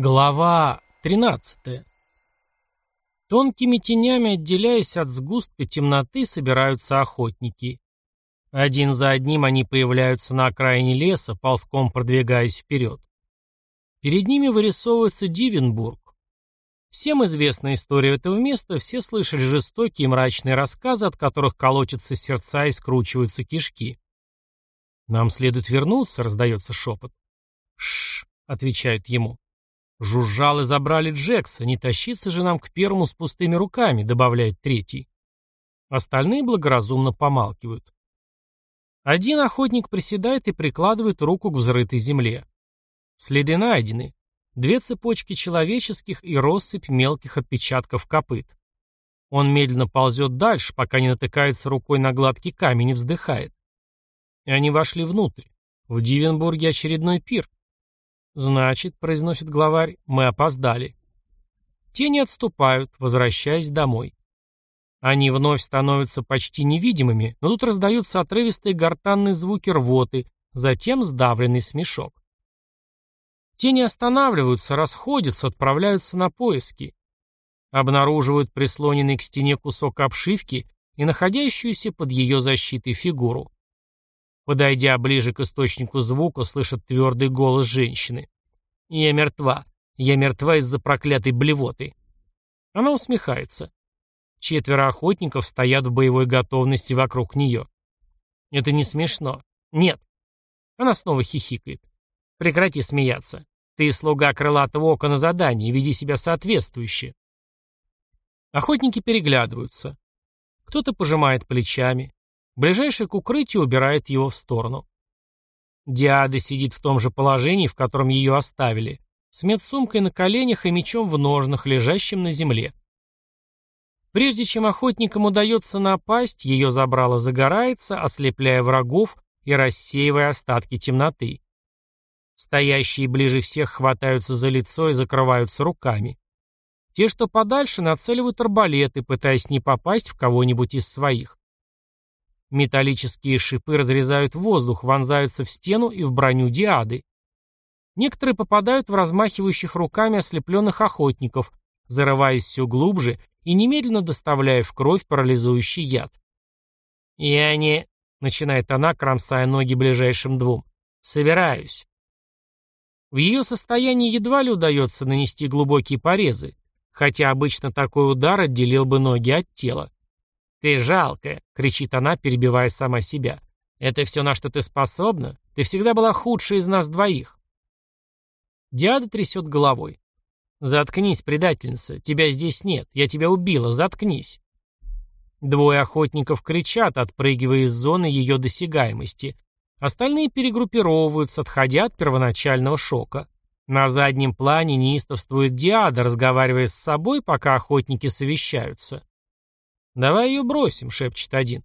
Глава 13. Тонкими тенями, отделяясь от сгустка темноты, собираются охотники. Один за одним они появляются на окраине леса, ползком продвигаясь вперед. Перед ними вырисовывается Дивенбург. Всем известна история этого места, все слышали жестокие и мрачные рассказы, от которых колотятся сердца и скручиваются кишки. «Нам следует вернуться», — раздается шепот. «Шш», — отвечают ему. Жужжал и забрали Джекса, не тащиться же нам к первому с пустыми руками, добавляет третий. Остальные благоразумно помалкивают. Один охотник приседает и прикладывает руку к взрытой земле. Следы найдены. Две цепочки человеческих и россыпь мелких отпечатков копыт. Он медленно ползет дальше, пока не натыкается рукой на гладкий камень и вздыхает. И они вошли внутрь. В Дивенбурге очередной пир. «Значит», — произносит главарь, — «мы опоздали». Тени отступают, возвращаясь домой. Они вновь становятся почти невидимыми, но тут раздаются отрывистые гортанные звуки рвоты, затем сдавленный смешок. Тени останавливаются, расходятся, отправляются на поиски. Обнаруживают прислоненный к стене кусок обшивки и находящуюся под ее защитой фигуру. Подойдя ближе к источнику звука, слышат твердый голос женщины. «Я мертва. Я мертва из-за проклятой блевоты». Она усмехается. Четверо охотников стоят в боевой готовности вокруг нее. «Это не смешно. Нет». Она снова хихикает. «Прекрати смеяться. Ты слуга крылатого ока на задании, веди себя соответствующе». Охотники переглядываются. Кто-то пожимает плечами, Ближайший к укрытию убирает его в сторону. Диада сидит в том же положении, в котором ее оставили, с медсумкой на коленях и мечом в ножнах, лежащим на земле. Прежде чем охотникам удается напасть, ее забрало загорается, ослепляя врагов и рассеивая остатки темноты. Стоящие ближе всех хватаются за лицо и закрываются руками. Те, что подальше, нацеливают арбалеты, пытаясь не попасть в кого-нибудь из своих. Металлические шипы разрезают воздух, вонзаются в стену и в броню диады. Некоторые попадают в размахивающих руками ослепленных охотников, зарываясь все глубже и немедленно доставляя в кровь парализующий яд. «Я не...» — начинает она, кромсая ноги ближайшим двум. «Собираюсь». В ее состоянии едва ли удается нанести глубокие порезы, хотя обычно такой удар отделил бы ноги от тела. «Ты жалкая!» — кричит она, перебивая сама себя. «Это все, на что ты способна? Ты всегда была худшей из нас двоих!» Диада трясет головой. «Заткнись, предательница, тебя здесь нет, я тебя убила, заткнись!» Двое охотников кричат, отпрыгивая из зоны ее досягаемости. Остальные перегруппировываются, отходя от первоначального шока. На заднем плане неистовствует Диада, разговаривая с собой, пока охотники совещаются. «Давай ее бросим», — шепчет один.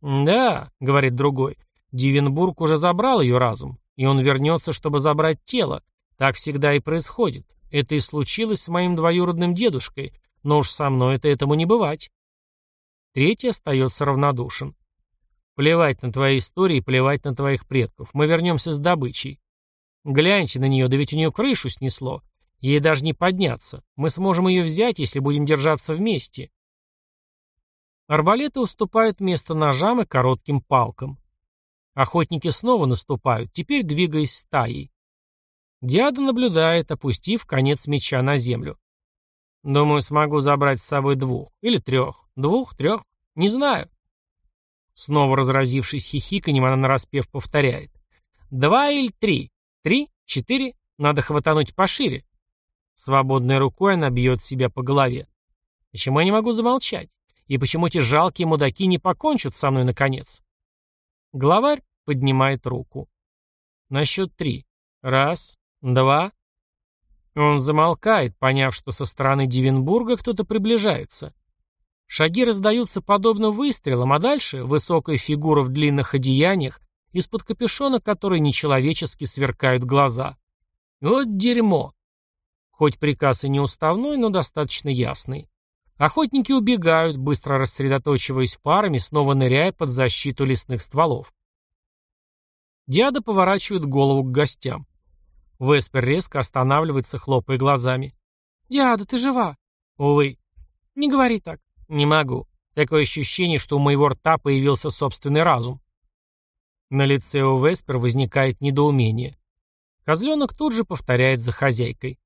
«Да», — говорит другой, — «Дивенбург уже забрал ее разум, и он вернется, чтобы забрать тело. Так всегда и происходит. Это и случилось с моим двоюродным дедушкой, но уж со мной это этому не бывать». Третий остается равнодушен. «Плевать на твои истории, плевать на твоих предков. Мы вернемся с добычей. Гляньте на нее, да ведь у нее крышу снесло. Ей даже не подняться. Мы сможем ее взять, если будем держаться вместе. Арбалеты уступают место ножам и коротким палкам. Охотники снова наступают, теперь двигаясь стаей. Диада наблюдает, опустив конец меча на землю. Думаю, смогу забрать с собой двух. Или трех. Двух, трех. Не знаю. Снова разразившись хихиканьем, она нараспев повторяет. Два или три. Три, четыре. Надо хватануть пошире. Свободной рукой она бьет себя по голове. Почему я не могу замолчать? И почему эти жалкие мудаки не покончат со мной наконец? Главарь поднимает руку. На счет три. Раз, два. Он замолкает, поняв, что со стороны Дивенбурга кто-то приближается. Шаги раздаются подобно выстрелам, а дальше высокая фигура в длинных одеяниях, из-под капюшона которой нечеловечески сверкают глаза. Вот дерьмо! Хоть приказ и не уставной, но достаточно ясный. Охотники убегают, быстро рассредоточиваясь парами, снова ныряя под защиту лесных стволов. Диада поворачивает голову к гостям. Веспер резко останавливается, хлопая глазами. «Диада, ты жива?» «Увы». «Не говори так». «Не могу. Такое ощущение, что у моего рта появился собственный разум». На лице у Веспер возникает недоумение. Козленок тут же повторяет за хозяйкой.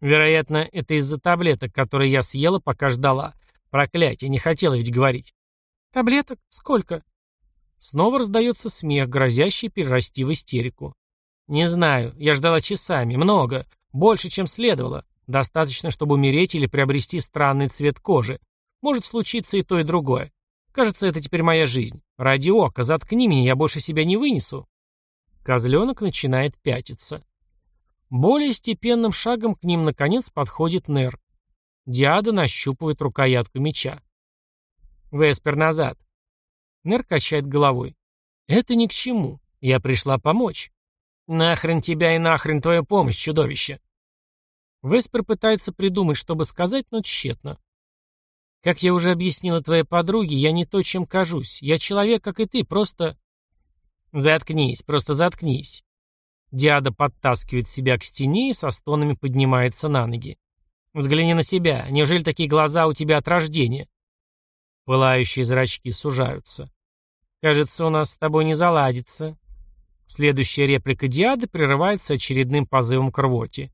Вероятно, это из-за таблеток, которые я съела, пока ждала. Проклятие, не хотела ведь говорить. Таблеток? Сколько? Снова раздается смех, грозящий перерасти в истерику. Не знаю, я ждала часами, много, больше, чем следовало. Достаточно, чтобы умереть или приобрести странный цвет кожи. Может случиться и то, и другое. Кажется, это теперь моя жизнь. Ради ока, заткни меня, я больше себя не вынесу. Козленок начинает пятиться. Более степенным шагом к ним, наконец, подходит Нер. Диада нащупывает рукоятку меча. «Веспер, назад!» Нер качает головой. «Это ни к чему. Я пришла помочь». «Нахрен тебя и нахрен твоя помощь, чудовище!» Веспер пытается придумать, чтобы сказать, но тщетно. «Как я уже объяснила твоей подруге, я не то, чем кажусь. Я человек, как и ты, просто...» «Заткнись, просто заткнись». Диада подтаскивает себя к стене и со стонами поднимается на ноги. «Взгляни на себя. Неужели такие глаза у тебя от рождения?» Пылающие зрачки сужаются. «Кажется, у нас с тобой не заладится». Следующая реплика Диады прерывается очередным позывом к рвоте.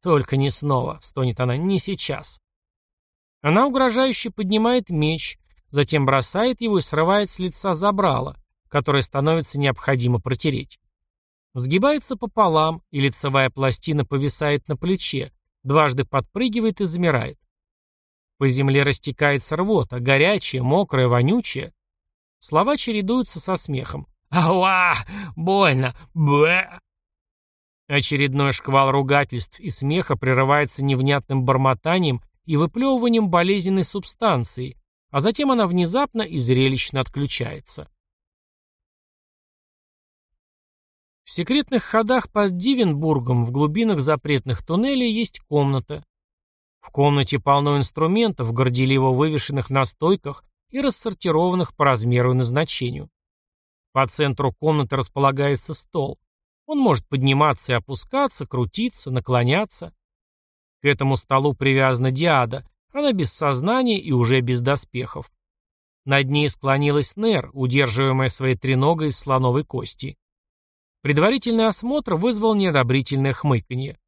«Только не снова», — стонет она, — «не сейчас». Она угрожающе поднимает меч, затем бросает его и срывает с лица забрала, которое становится необходимо протереть. Сгибается пополам, и лицевая пластина повисает на плече, дважды подпрыгивает и замирает. По земле растекается рвота, горячая, мокрая, вонючая. Слова чередуются со смехом. «Ауа! Больно! Бэ!» Очередной шквал ругательств и смеха прерывается невнятным бормотанием и выплевыванием болезненной субстанции, а затем она внезапно и зрелищно отключается. В секретных ходах под Дивенбургом в глубинах запретных туннелей есть комната. В комнате полно инструментов, горделиво вывешенных на стойках и рассортированных по размеру и назначению. По центру комнаты располагается стол. Он может подниматься и опускаться, крутиться, наклоняться. К этому столу привязана диада, она без сознания и уже без доспехов. Над ней склонилась Нер, удерживаемая своей треногой из слоновой кости. Предварительный осмотр вызвал неодобрительное хмыканье.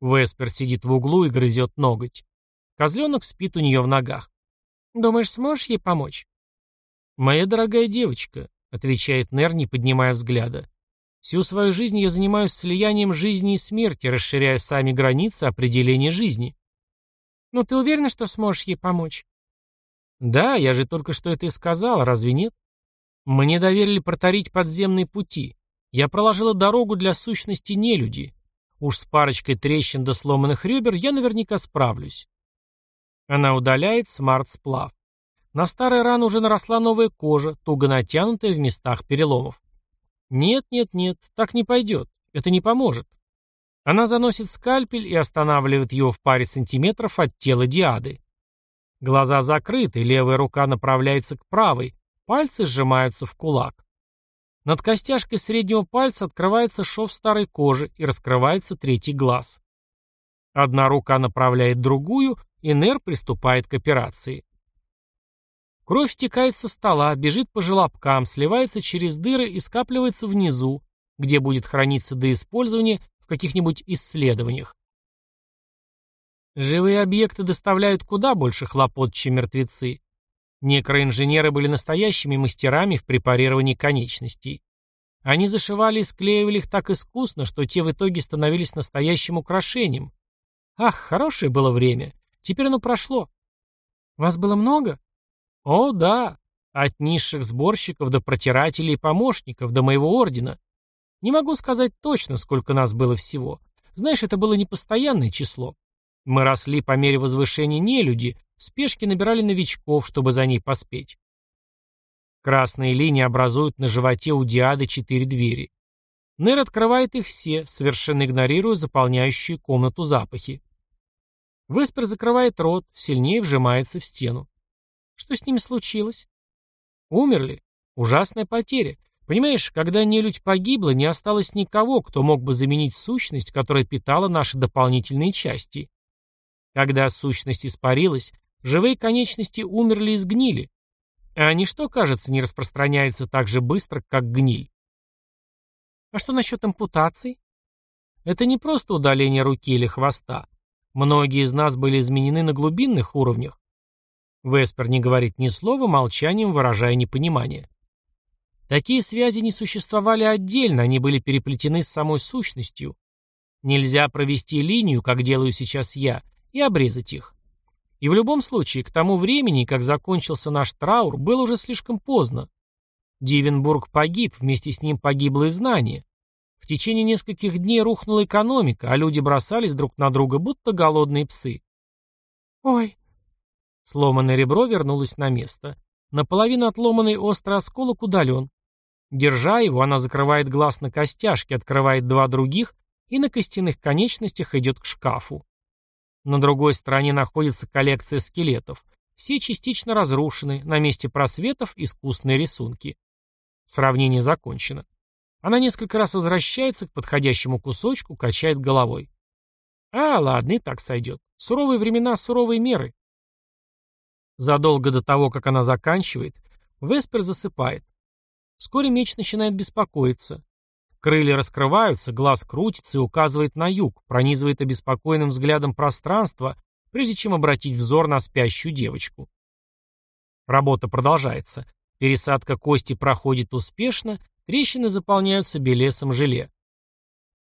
Веспер сидит в углу и грызет ноготь. Козленок спит у нее в ногах. «Думаешь, сможешь ей помочь?» «Моя дорогая девочка», — отвечает Нер, не поднимая взгляда. Всю свою жизнь я занимаюсь слиянием жизни и смерти, расширяя сами границы определения жизни. Но ты уверена, что сможешь ей помочь? Да, я же только что это и сказал, разве нет? Мне доверили протарить подземные пути. Я проложила дорогу для сущности нелюди. Уж с парочкой трещин до сломанных ребер я наверняка справлюсь. Она удаляет смарт-сплав. На старой ране уже наросла новая кожа, туго натянутая в местах переломов. Нет, нет, нет, так не пойдет. Это не поможет. Она заносит скальпель и останавливает его в паре сантиметров от тела Диады. Глаза закрыты, левая рука направляется к правой, пальцы сжимаются в кулак. Над костяшкой среднего пальца открывается шов старой кожи и раскрывается третий глаз. Одна рука направляет другую, и Нер приступает к операции. Кровь стекает со стола, бежит по желобкам, сливается через дыры и скапливается внизу, где будет храниться до использования в каких-нибудь исследованиях. Живые объекты доставляют куда больше хлопот, чем мертвецы. Некроинженеры были настоящими мастерами в препарировании конечностей. Они зашивали и склеивали их так искусно, что те в итоге становились настоящим украшением. Ах, хорошее было время. Теперь оно прошло. Вас было много? О, да. От низших сборщиков до протирателей и помощников, до моего ордена. Не могу сказать точно, сколько нас было всего. Знаешь, это было непостоянное число. Мы росли по мере возвышения нелюди, в спешке набирали новичков, чтобы за ней поспеть. Красные линии образуют на животе у Диады четыре двери. Нер открывает их все, совершенно игнорируя заполняющие комнату запахи. Веспер закрывает рот, сильнее вжимается в стену. Что с ними случилось? Умерли. Ужасная потеря. Понимаешь, когда нелюдь погибла, не осталось никого, кто мог бы заменить сущность, которая питала наши дополнительные части. Когда сущность испарилась, живые конечности умерли и сгнили. А ничто, кажется, не распространяется так же быстро, как гниль. А что насчет ампутаций? Это не просто удаление руки или хвоста. Многие из нас были изменены на глубинных уровнях. Веспер не говорит ни слова, молчанием выражая непонимание. Такие связи не существовали отдельно, они были переплетены с самой сущностью. Нельзя провести линию, как делаю сейчас я, и обрезать их. И в любом случае, к тому времени, как закончился наш траур, было уже слишком поздно. Дивенбург погиб, вместе с ним погибло и знание. В течение нескольких дней рухнула экономика, а люди бросались друг на друга, будто голодные псы. «Ой!» Сломанное ребро вернулось на место. Наполовину отломанный острый осколок удален. Держа его, она закрывает глаз на костяшке, открывает два других и на костяных конечностях идет к шкафу. На другой стороне находится коллекция скелетов. Все частично разрушены, на месте просветов искусные рисунки. Сравнение закончено. Она несколько раз возвращается к подходящему кусочку, качает головой. А, ладно, и так сойдет. Суровые времена, суровые меры. Задолго до того, как она заканчивает, Веспер засыпает. Вскоре меч начинает беспокоиться. Крылья раскрываются, глаз крутится и указывает на юг, пронизывает обеспокоенным взглядом пространство, прежде чем обратить взор на спящую девочку. Работа продолжается. Пересадка кости проходит успешно, трещины заполняются белесом желе.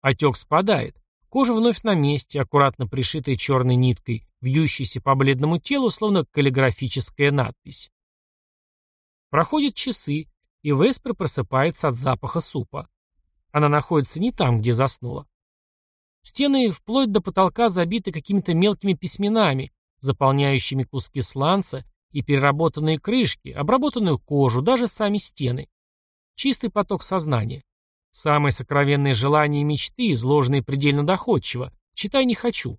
Отек спадает. Кожа вновь на месте, аккуратно пришитая черной ниткой, вьющейся по бледному телу, словно каллиграфическая надпись. Проходят часы, и Веспер просыпается от запаха супа. Она находится не там, где заснула. Стены вплоть до потолка забиты какими-то мелкими письменами, заполняющими куски сланца и переработанные крышки, обработанную кожу, даже сами стены. Чистый поток сознания. Самые сокровенные желания и мечты, изложенные предельно доходчиво. Читай не хочу.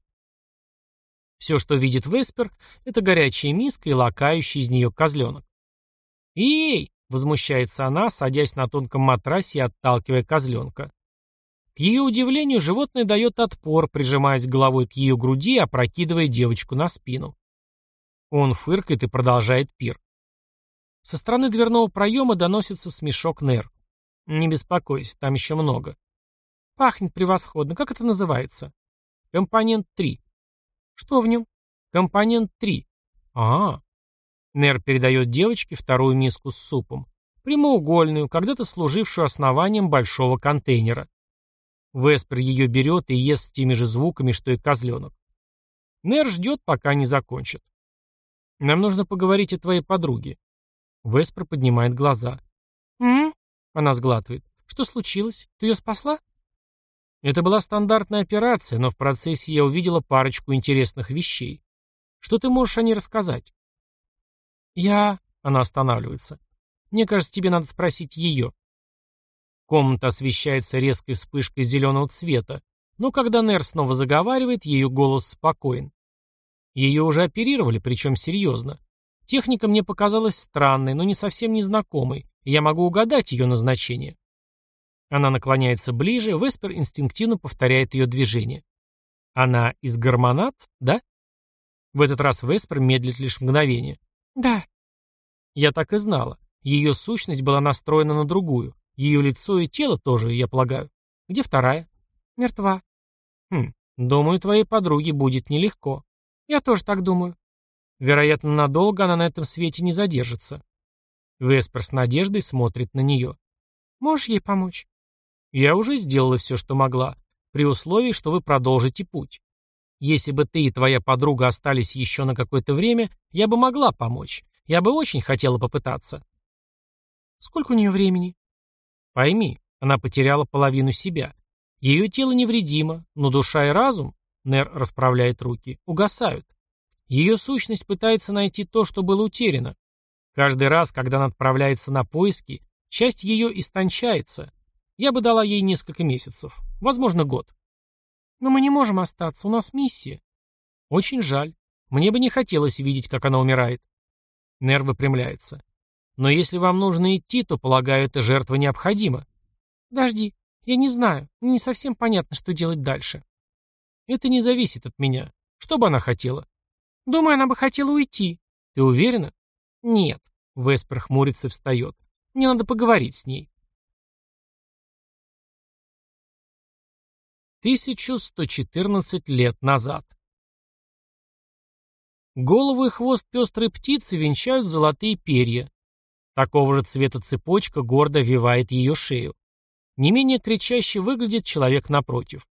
Все, что видит Веспер, это горячая миска и лакающий из нее козленок. «Эй!» — возмущается она, садясь на тонком матрасе и отталкивая козленка. К ее удивлению, животное дает отпор, прижимаясь головой к ее груди и опрокидывая девочку на спину. Он фыркает и продолжает пир. Со стороны дверного проема доносится смешок Нер. «Не беспокойся, там еще много». «Пахнет превосходно. Как это называется?» «Компонент 3». «Что в нем?» «Компонент 3». «А, Нер передает девочке вторую миску с супом. Прямоугольную, когда-то служившую основанием большого контейнера. Веспер ее берет и ест с теми же звуками, что и козленок. Нер ждет, пока не закончит. «Нам нужно поговорить о твоей подруге». Веспер поднимает глаза. «М?», -м Она сглатывает. «Что случилось? Ты ее спасла?» Это была стандартная операция, но в процессе я увидела парочку интересных вещей. Что ты можешь о ней рассказать? «Я...» — она останавливается. «Мне кажется, тебе надо спросить ее». Комната освещается резкой вспышкой зеленого цвета, но когда Нер снова заговаривает, ее голос спокоен. Ее уже оперировали, причем серьезно. Техника мне показалась странной, но не совсем незнакомой, и я могу угадать ее назначение. Она наклоняется ближе, Веспер инстинктивно повторяет ее движение. Она из гормонат, да? В этот раз Веспер медлит лишь мгновение. «Да». Я так и знала. Ее сущность была настроена на другую. Ее лицо и тело тоже, я полагаю. Где вторая? Мертва. Хм, думаю, твоей подруге будет нелегко. Я тоже так думаю. Вероятно, надолго она на этом свете не задержится. Веспер с надеждой смотрит на нее. Можешь ей помочь? Я уже сделала все, что могла, при условии, что вы продолжите путь. Если бы ты и твоя подруга остались еще на какое-то время, я бы могла помочь. Я бы очень хотела попытаться. Сколько у нее времени? Пойми, она потеряла половину себя. Ее тело невредимо, но душа и разум, Нер расправляет руки, угасают. Ее сущность пытается найти то, что было утеряно. Каждый раз, когда она отправляется на поиски, часть ее истончается. Я бы дала ей несколько месяцев, возможно, год. Но мы не можем остаться, у нас миссия. Очень жаль. Мне бы не хотелось видеть, как она умирает. Нер выпрямляется. Но если вам нужно идти, то, полагаю, эта жертва необходима. Подожди, я не знаю, мне не совсем понятно, что делать дальше. Это не зависит от меня. Что бы она хотела? Думаю, она бы хотела уйти. Ты уверена? Нет. Веспер хмурится и встает. Мне надо поговорить с ней. 1114 лет назад. Голову и хвост пестрой птицы венчают золотые перья. Такого же цвета цепочка гордо вивает ее шею. Не менее кричаще выглядит человек напротив.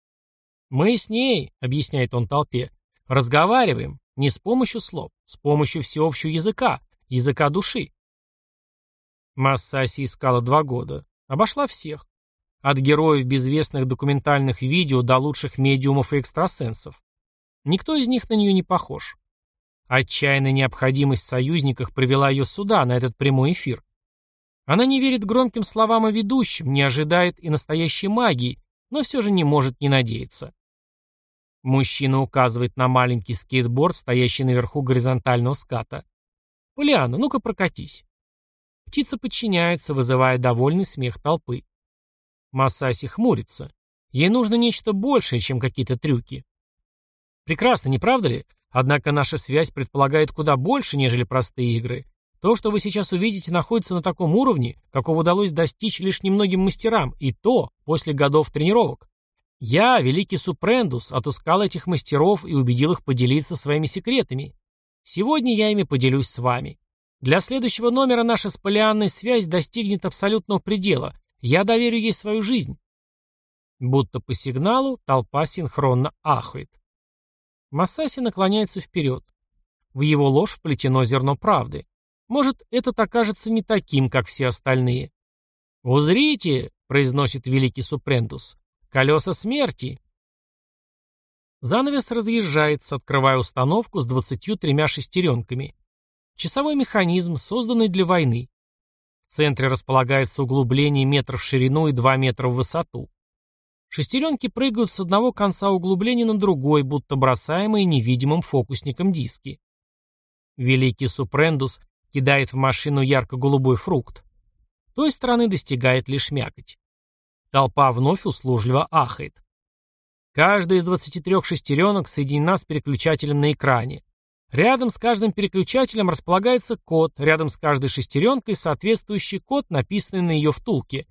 «Мы с ней», — объясняет он толпе, — «разговариваем, не с помощью слов, с помощью всеобщего языка, языка души». Массаси искала два года. Обошла всех. От героев безвестных документальных видео до лучших медиумов и экстрасенсов. Никто из них на нее не похож. Отчаянная необходимость в союзниках привела ее сюда, на этот прямой эфир. Она не верит громким словам о ведущем, не ожидает и настоящей магии, но все же не может не надеяться. Мужчина указывает на маленький скейтборд, стоящий наверху горизонтального ската. «Полиана, ну-ка прокатись». Птица подчиняется, вызывая довольный смех толпы. Масаси хмурится. Ей нужно нечто большее, чем какие-то трюки. Прекрасно, не правда ли? Однако наша связь предполагает куда больше, нежели простые игры. То, что вы сейчас увидите, находится на таком уровне, какого удалось достичь лишь немногим мастерам, и то после годов тренировок. Я, великий Супрендус, отыскал этих мастеров и убедил их поделиться своими секретами. Сегодня я ими поделюсь с вами. Для следующего номера наша с Полианной связь достигнет абсолютного предела, я доверю ей свою жизнь. Будто по сигналу толпа синхронно ахает. Масаси наклоняется вперед. В его ложь вплетено зерно правды. Может, этот окажется не таким, как все остальные. «Узрите!» — произносит великий Супрендус. «Колеса смерти!» Занавес разъезжается, открывая установку с двадцатью тремя шестеренками. Часовой механизм, созданный для войны. В центре располагается углубление метров в ширину и 2 метра в высоту. Шестеренки прыгают с одного конца углубления на другой, будто бросаемые невидимым фокусником диски. Великий Супрендус кидает в машину ярко-голубой фрукт. Той стороны достигает лишь мякоть. Толпа вновь услужливо ахает. Каждая из 23 шестеренок соединена с переключателем на экране. Рядом с каждым переключателем располагается код, рядом с каждой шестеренкой соответствующий код, написанный на ее втулке.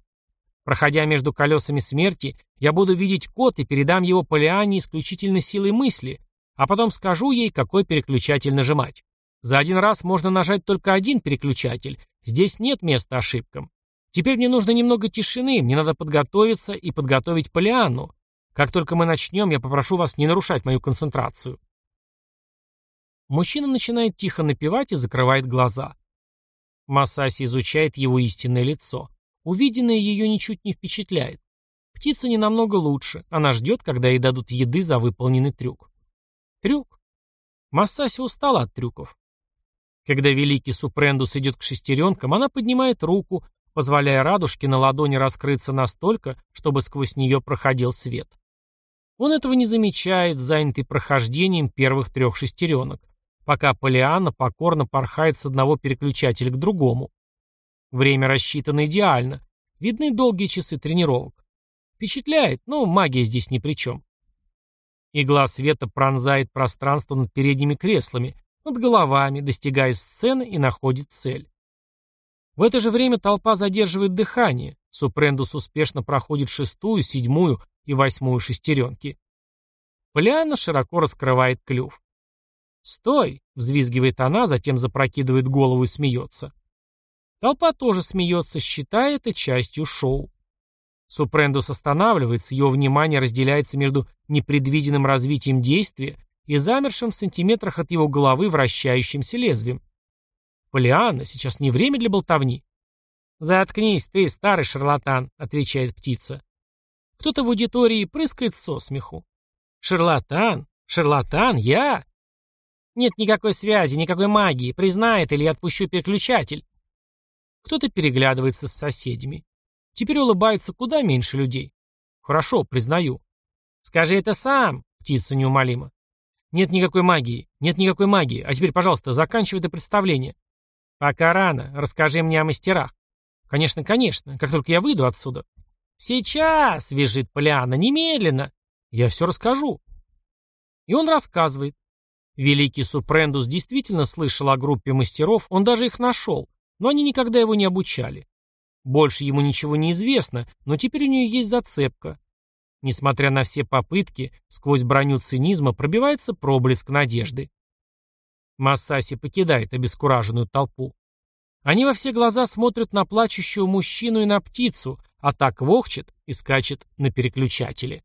Проходя между колесами смерти, я буду видеть код и передам его Полиане исключительно силой мысли, а потом скажу ей, какой переключатель нажимать. За один раз можно нажать только один переключатель, здесь нет места ошибкам. Теперь мне нужно немного тишины, мне надо подготовиться и подготовить Полианну. Как только мы начнем, я попрошу вас не нарушать мою концентрацию. Мужчина начинает тихо напевать и закрывает глаза. Масаси изучает его истинное лицо. Увиденное ее ничуть не впечатляет. Птица не намного лучше. Она ждет, когда ей дадут еды за выполненный трюк. Трюк. Массаси устала от трюков. Когда великий Супрендус идет к шестеренкам, она поднимает руку, позволяя радужке на ладони раскрыться настолько, чтобы сквозь нее проходил свет. Он этого не замечает, занятый прохождением первых трех шестеренок пока Полианна покорно порхает с одного переключателя к другому. Время рассчитано идеально. Видны долгие часы тренировок. Впечатляет, но магия здесь ни при чем. Игла света пронзает пространство над передними креслами, над головами, достигая сцены и находит цель. В это же время толпа задерживает дыхание. Супрендус успешно проходит шестую, седьмую и восьмую шестеренки. Полианна широко раскрывает клюв. «Стой!» — взвизгивает она, затем запрокидывает голову и смеется. Толпа тоже смеется, считая это частью шоу. Супрендус останавливается, его внимание разделяется между непредвиденным развитием действия и замершим в сантиметрах от его головы вращающимся лезвием. «Полианна, сейчас не время для болтовни». «Заткнись, ты, старый шарлатан», — отвечает птица. Кто-то в аудитории прыскает со смеху. «Шарлатан? Шарлатан? Я? Нет никакой связи, никакой магии. Признает или я отпущу переключатель. Кто-то переглядывается с соседями. Теперь улыбается куда меньше людей. Хорошо, признаю. Скажи это сам, птица неумолима. Нет никакой магии, нет никакой магии. А теперь, пожалуйста, заканчивай это представление. Пока рано. Расскажи мне о мастерах. Конечно, конечно. Как только я выйду отсюда. Сейчас, визжит Полиана, немедленно. Я все расскажу. И он рассказывает. Великий Супрендус действительно слышал о группе мастеров, он даже их нашел, но они никогда его не обучали. Больше ему ничего не известно, но теперь у нее есть зацепка. Несмотря на все попытки, сквозь броню цинизма пробивается проблеск надежды. Массаси покидает обескураженную толпу. Они во все глаза смотрят на плачущего мужчину и на птицу, а так вохчет и скачет на переключателе.